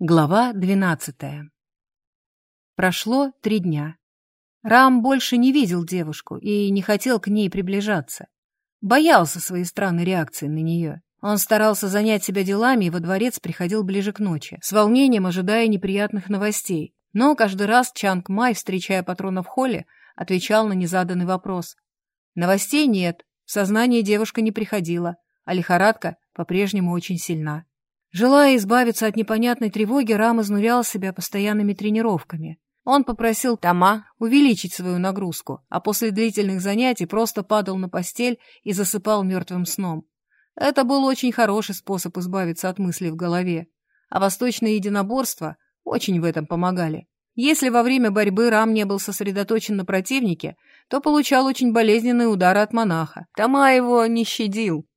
Глава двенадцатая. Прошло три дня. Рам больше не видел девушку и не хотел к ней приближаться. Боялся своей странной реакции на нее. Он старался занять себя делами и во дворец приходил ближе к ночи, с волнением ожидая неприятных новостей. Но каждый раз Чанг Май, встречая патрона в холле, отвечал на незаданный вопрос. Новостей нет, в сознание девушка не приходила, а лихорадка по-прежнему очень сильна. Желая избавиться от непонятной тревоги, Рам изнурял себя постоянными тренировками. Он попросил Тома увеличить свою нагрузку, а после длительных занятий просто падал на постель и засыпал мертвым сном. Это был очень хороший способ избавиться от мыслей в голове. А восточные единоборства очень в этом помогали. Если во время борьбы Рам не был сосредоточен на противнике, то получал очень болезненные удары от монаха. Тома его не щадил.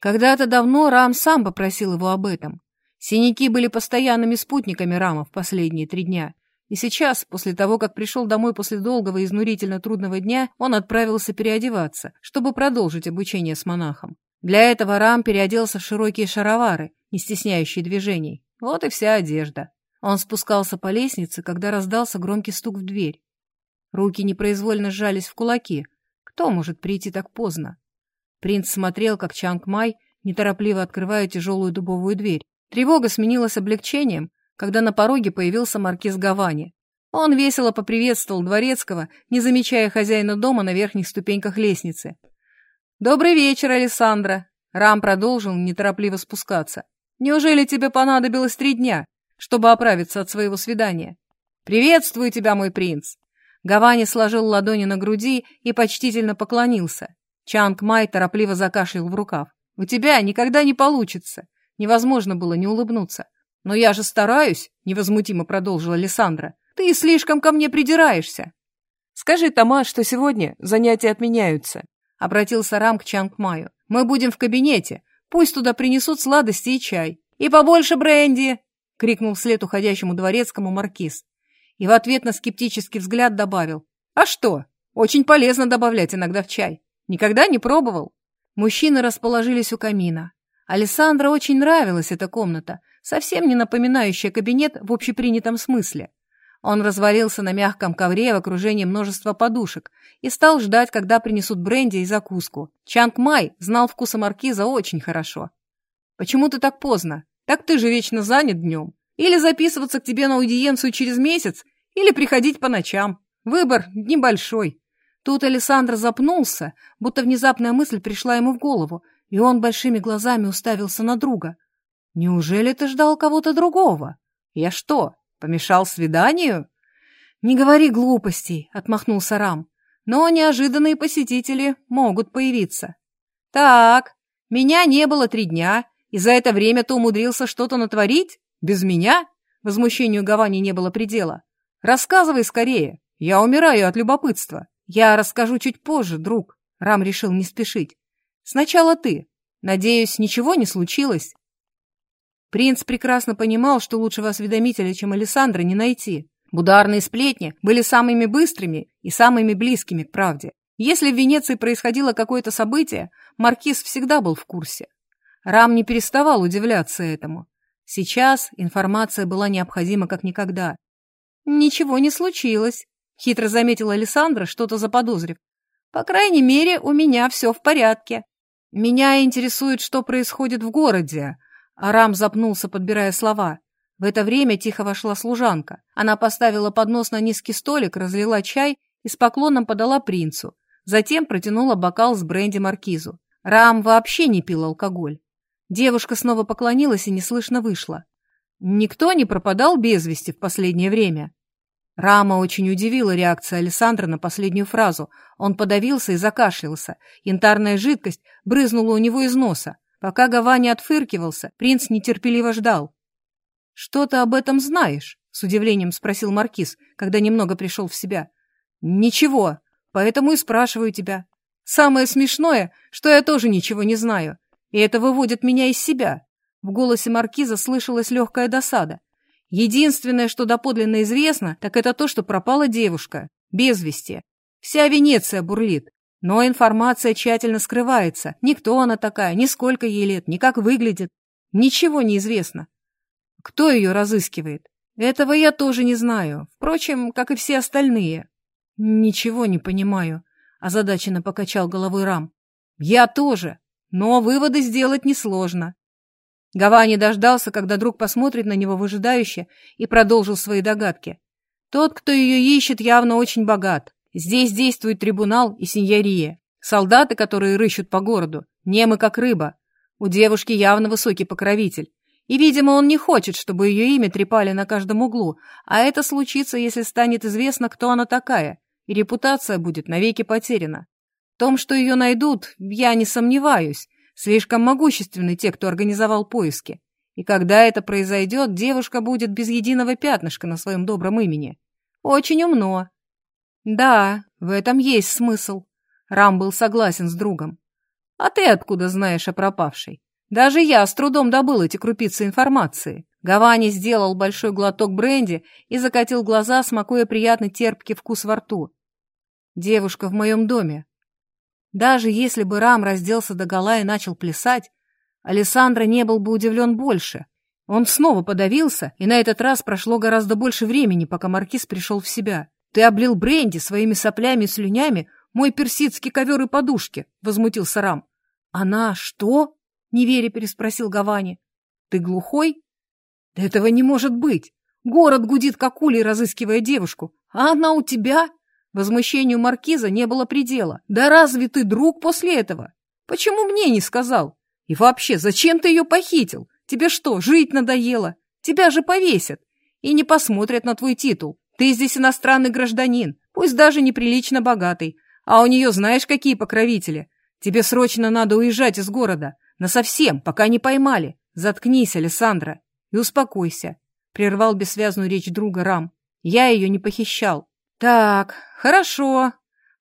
Когда-то давно Рам сам попросил его об этом. Синяки были постоянными спутниками Рама в последние три дня. И сейчас, после того, как пришел домой после долгого и изнурительно трудного дня, он отправился переодеваться, чтобы продолжить обучение с монахом. Для этого Рам переоделся в широкие шаровары, не стесняющие движений. Вот и вся одежда. Он спускался по лестнице, когда раздался громкий стук в дверь. Руки непроизвольно сжались в кулаки. Кто может прийти так поздно? Принц смотрел, как Чанг Май неторопливо открывает тяжелую дубовую дверь. Тревога сменилась облегчением, когда на пороге появился маркиз Гавани. Он весело поприветствовал Дворецкого, не замечая хозяина дома на верхних ступеньках лестницы. «Добрый вечер, Александра!» Рам продолжил неторопливо спускаться. «Неужели тебе понадобилось три дня, чтобы оправиться от своего свидания?» «Приветствую тебя, мой принц!» Гавани сложил ладони на груди и почтительно поклонился. Чанг Май торопливо закашлял в рукав. «У тебя никогда не получится!» Невозможно было не улыбнуться. «Но я же стараюсь!» — невозмутимо продолжила Лиссандра. «Ты слишком ко мне придираешься!» «Скажи, Тома, что сегодня занятия отменяются!» — обратился Рам к Чанг Маю. «Мы будем в кабинете. Пусть туда принесут сладости и чай. И побольше бренди!» — крикнул вслед уходящему дворецкому маркиз. И в ответ на скептический взгляд добавил. «А что? Очень полезно добавлять иногда в чай. Никогда не пробовал?» Мужчины расположились у камина. Александра очень нравилась эта комната, совсем не напоминающая кабинет в общепринятом смысле. Он развалился на мягком ковре в окружении множества подушек и стал ждать, когда принесут бренди и закуску. Чанг Май знал вкуса маркиза очень хорошо. «Почему ты так поздно? Так ты же вечно занят днем. Или записываться к тебе на аудиенцию через месяц, или приходить по ночам. Выбор небольшой. Тут Александр запнулся, будто внезапная мысль пришла ему в голову, и он большими глазами уставился на друга. «Неужели ты ждал кого-то другого? Я что, помешал свиданию?» «Не говори глупостей», — отмахнулся Рам. «Но неожиданные посетители могут появиться». «Так, меня не было три дня, и за это время ты умудрился что-то натворить? Без меня?» Возмущению Гавани не было предела. «Рассказывай скорее, я умираю от любопытства». «Я расскажу чуть позже, друг», — Рам решил не спешить. «Сначала ты. Надеюсь, ничего не случилось?» Принц прекрасно понимал, что лучшего осведомителя, чем Александра, не найти. Бударные сплетни были самыми быстрыми и самыми близкими к правде. Если в Венеции происходило какое-то событие, Маркиз всегда был в курсе. Рам не переставал удивляться этому. Сейчас информация была необходима как никогда. «Ничего не случилось», Хитро заметила Александра, что-то заподозрив. По крайней мере, у меня все в порядке. Меня интересует, что происходит в городе. Арам запнулся, подбирая слова. В это время тихо вошла служанка. Она поставила поднос на низкий столик, разлила чай и с поклоном подала принцу. Затем протянула бокал с бренди маркизу. Рам вообще не пил алкоголь. Девушка снова поклонилась и неслышно вышла. Никто не пропадал без вести в последнее время. Рама очень удивила реакция Александра на последнюю фразу. Он подавился и закашлялся. Янтарная жидкость брызнула у него из носа. Пока Гавани отфыркивался, принц нетерпеливо ждал. «Что ты об этом знаешь?» — с удивлением спросил Маркиз, когда немного пришел в себя. «Ничего, поэтому и спрашиваю тебя. Самое смешное, что я тоже ничего не знаю, и это выводит меня из себя». В голосе Маркиза слышалась легкая досада. Единственное, что доподлинно известно, так это то, что пропала девушка, без вести. Вся Венеция бурлит, но информация тщательно скрывается. Никто она такая, ни сколько ей лет, ни как выглядит. Ничего не известно. кто ее разыскивает? Этого я тоже не знаю. Впрочем, как и все остальные. Ничего не понимаю, озадаченно покачал головой Рам. Я тоже, но выводы сделать несложно. Гавани дождался, когда друг посмотрит на него выжидающе, и продолжил свои догадки. Тот, кто ее ищет, явно очень богат. Здесь действует трибунал и сеньория. Солдаты, которые рыщут по городу, немы как рыба. У девушки явно высокий покровитель. И, видимо, он не хочет, чтобы ее имя трепали на каждом углу, а это случится, если станет известно, кто она такая, и репутация будет навеки потеряна. В том, что ее найдут, я не сомневаюсь. Слишком могущественны те, кто организовал поиски. И когда это произойдет, девушка будет без единого пятнышка на своем добром имени. Очень умно. Да, в этом есть смысл. Рам был согласен с другом. А ты откуда знаешь о пропавшей? Даже я с трудом добыл эти крупицы информации. Гавани сделал большой глоток бренди и закатил глаза, смакуя приятный терпкий вкус во рту. Девушка в моем доме. Даже если бы Рам разделся догола и начал плясать, Александра не был бы удивлен больше. Он снова подавился, и на этот раз прошло гораздо больше времени, пока Маркиз пришел в себя. «Ты облил бренди своими соплями и слюнями мой персидский ковер и подушки», — возмутился Рам. «Она что?» — неверя переспросил Гавани. «Ты глухой?» «Да этого не может быть! Город гудит, как улей, разыскивая девушку, а она у тебя?» Возмущению маркиза не было предела. «Да разве ты друг после этого? Почему мне не сказал? И вообще, зачем ты ее похитил? Тебе что, жить надоело? Тебя же повесят. И не посмотрят на твой титул. Ты здесь иностранный гражданин, пусть даже неприлично богатый. А у нее знаешь, какие покровители? Тебе срочно надо уезжать из города. Насовсем, пока не поймали. Заткнись, Александра, и успокойся. Прервал бессвязную речь друга Рам. Я ее не похищал. Так, хорошо.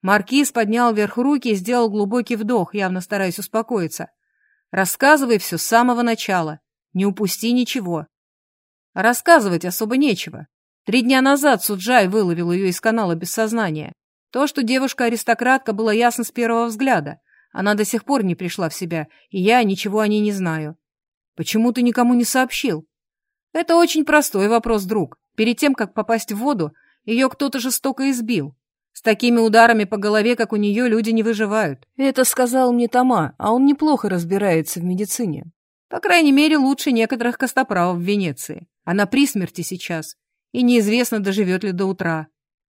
Маркиз поднял вверх руки и сделал глубокий вдох, явно стараясь успокоиться. Рассказывай все с самого начала. Не упусти ничего. Рассказывать особо нечего. Три дня назад Суджай выловил ее из канала без сознания. То, что девушка-аристократка, было ясно с первого взгляда. Она до сих пор не пришла в себя, и я ничего о ней не знаю. Почему ты никому не сообщил? Это очень простой вопрос, друг. Перед тем, как попасть в воду, ее кто-то жестоко избил. С такими ударами по голове, как у нее, люди не выживают. Это сказал мне Тома, а он неплохо разбирается в медицине. По крайней мере, лучше некоторых костоправов в Венеции. Она при смерти сейчас, и неизвестно, доживет ли до утра.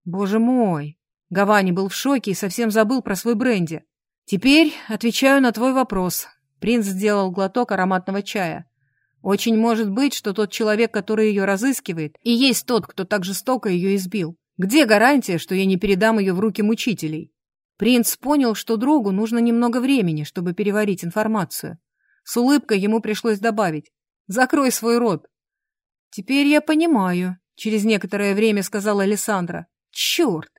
Боже мой! Гавани был в шоке и совсем забыл про свой бренди. Теперь отвечаю на твой вопрос. Принц сделал глоток ароматного чая. Очень может быть, что тот человек, который ее разыскивает, и есть тот, кто так жестоко ее избил. Где гарантия, что я не передам ее в руки мучителей? Принц понял, что другу нужно немного времени, чтобы переварить информацию. С улыбкой ему пришлось добавить «Закрой свой рот». «Теперь я понимаю», — через некоторое время сказала Александра. «Черт!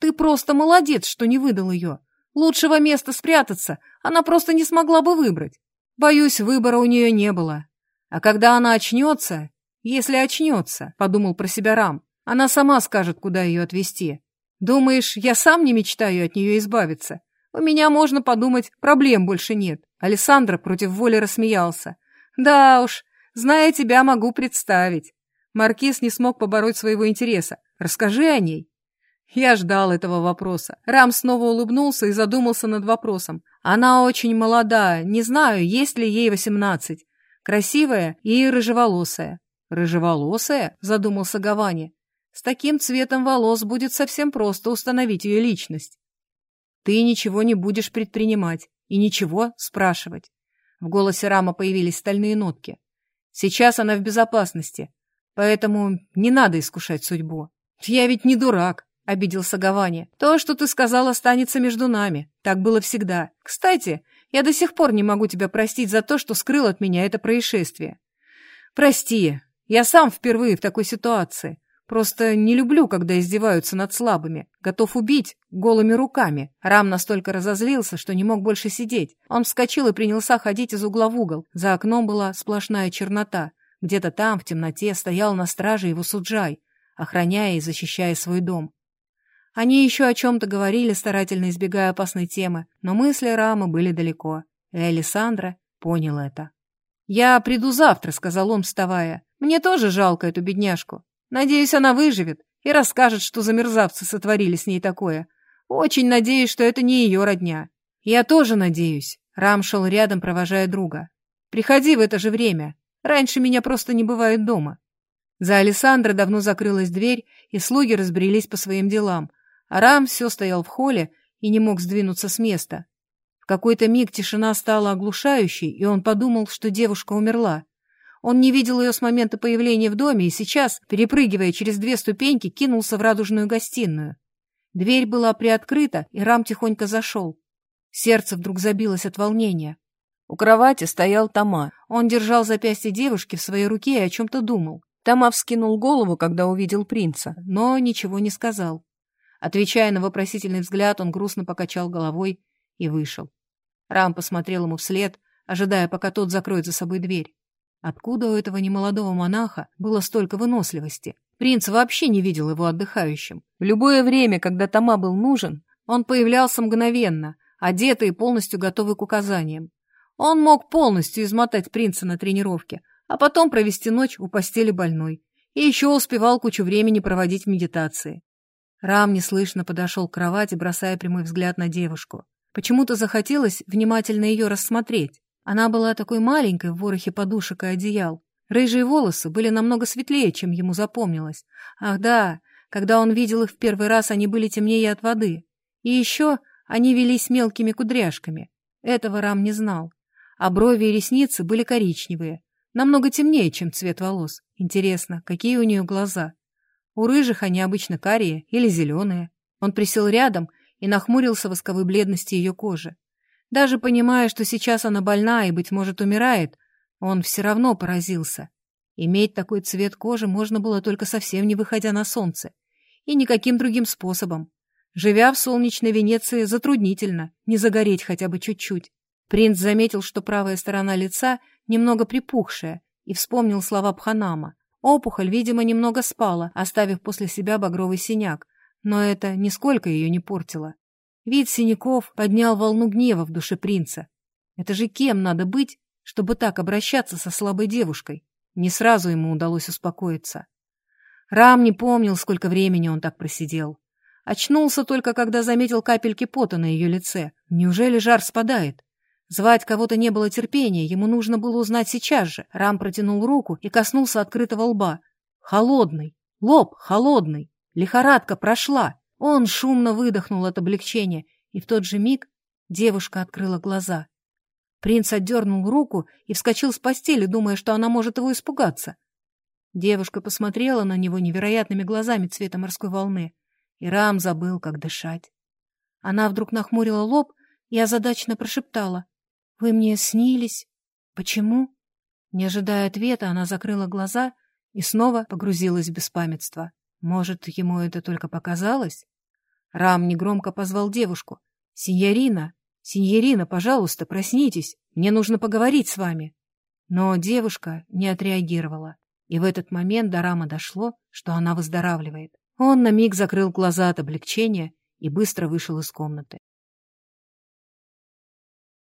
Ты просто молодец, что не выдал ее. Лучшего места спрятаться она просто не смогла бы выбрать. Боюсь, выбора у нее не было. А когда она очнется, если очнется, — подумал про себя Рам, — она сама скажет, куда ее отвезти. Думаешь, я сам не мечтаю от нее избавиться? У меня, можно подумать, проблем больше нет. Александра против воли рассмеялся. Да уж, зная тебя, могу представить. Маркиз не смог побороть своего интереса. Расскажи о ней. Я ждал этого вопроса. Рам снова улыбнулся и задумался над вопросом. Она очень молода, не знаю, есть ли ей восемнадцать. Красивая и рыжеволосая. Рыжеволосая? Задумался Гавани. С таким цветом волос будет совсем просто установить ее личность. Ты ничего не будешь предпринимать и ничего спрашивать. В голосе Рама появились стальные нотки. Сейчас она в безопасности, поэтому не надо искушать судьбу. Я ведь не дурак. — обиделся Гавани. «То, что ты сказал, останется между нами. Так было всегда. Кстати, я до сих пор не могу тебя простить за то, что скрыл от меня это происшествие. Прости, я сам впервые в такой ситуации. Просто не люблю, когда издеваются над слабыми. Готов убить голыми руками. Рам настолько разозлился, что не мог больше сидеть. Он вскочил и принялся ходить из угла в угол. За окном была сплошная чернота. Где-то там, в темноте, стоял на страже его суджай, охраняя и защищая свой дом. Они еще о чем-то говорили, старательно избегая опасной темы, но мысли Рамы были далеко, и Александра понял это. «Я приду завтра», — сказал он, вставая. Мне тоже жалко эту бедняжку. Надеюсь, она выживет и расскажет, что за мерзавцы сотворили с ней такое. Очень надеюсь, что это не ее родня. Я тоже надеюсь. Рам шел рядом, провожая друга. Приходи в это же время. Раньше меня просто не бывает дома. За Александра давно закрылась дверь, и слуги разбрелись по своим делам, Рам все стоял в холле и не мог сдвинуться с места. В какой-то миг тишина стала оглушающей, и он подумал, что девушка умерла. Он не видел ее с момента появления в доме и сейчас, перепрыгивая через две ступеньки, кинулся в радужную гостиную. Дверь была приоткрыта, и Рам тихонько зашел. Сердце вдруг забилось от волнения. У кровати стоял Тома. Он держал запястье девушки в своей руке и о чем-то думал. Тома вскинул голову, когда увидел принца, но ничего не сказал. Отвечая на вопросительный взгляд, он грустно покачал головой и вышел. Рам посмотрел ему вслед, ожидая, пока тот закроет за собой дверь. Откуда у этого немолодого монаха было столько выносливости? Принц вообще не видел его отдыхающим. В любое время, когда Тома был нужен, он появлялся мгновенно, одетый и полностью готовый к указаниям. Он мог полностью измотать принца на тренировке, а потом провести ночь у постели больной. И еще успевал кучу времени проводить в медитации. Рам неслышно подошел к кровати, бросая прямой взгляд на девушку. Почему-то захотелось внимательно ее рассмотреть. Она была такой маленькой в ворохе подушек и одеял. Рыжие волосы были намного светлее, чем ему запомнилось. Ах да, когда он видел их в первый раз, они были темнее от воды. И еще они велись мелкими кудряшками. Этого Рам не знал. А брови и ресницы были коричневые, намного темнее, чем цвет волос. Интересно, какие у нее глаза? У рыжих они обычно карие или зеленые. Он присел рядом и нахмурился восковой бледности ее кожи. Даже понимая, что сейчас она больна и, быть может, умирает, он все равно поразился. Иметь такой цвет кожи можно было только совсем не выходя на солнце. И никаким другим способом. Живя в солнечной Венеции, затруднительно не загореть хотя бы чуть-чуть. Принц заметил, что правая сторона лица немного припухшая, и вспомнил слова Пханама. Опухоль, видимо, немного спала, оставив после себя багровый синяк, но это нисколько ее не портило. Вид синяков поднял волну гнева в душе принца. Это же кем надо быть, чтобы так обращаться со слабой девушкой? Не сразу ему удалось успокоиться. Рам не помнил, сколько времени он так просидел. Очнулся только, когда заметил капельки пота на ее лице. Неужели жар спадает? Звать кого-то не было терпения, ему нужно было узнать сейчас же. Рам протянул руку и коснулся открытого лба. Холодный, лоб холодный, лихорадка прошла. Он шумно выдохнул от облегчения, и в тот же миг девушка открыла глаза. Принц отдернул руку и вскочил с постели, думая, что она может его испугаться. Девушка посмотрела на него невероятными глазами цвета морской волны, и Рам забыл, как дышать. Она вдруг нахмурила лоб и озадаченно прошептала. Вы мне снились? Почему? Не ожидая ответа, она закрыла глаза и снова погрузилась в беспамятство. Может, ему это только показалось? Рам негромко позвал девушку. «Синьорина! Синьорина, пожалуйста, проснитесь! Мне нужно поговорить с вами!» Но девушка не отреагировала, и в этот момент до Рама дошло, что она выздоравливает. Он на миг закрыл глаза от облегчения и быстро вышел из комнаты.